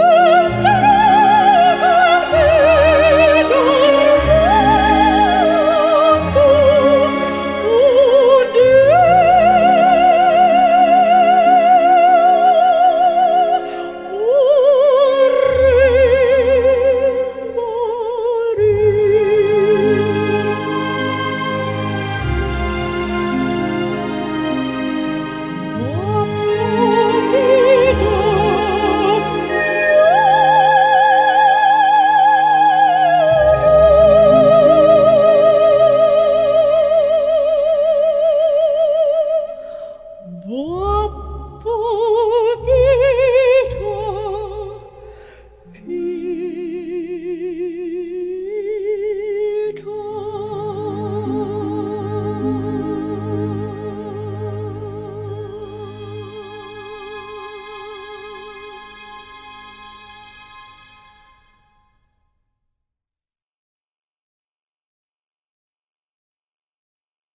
Ooh. O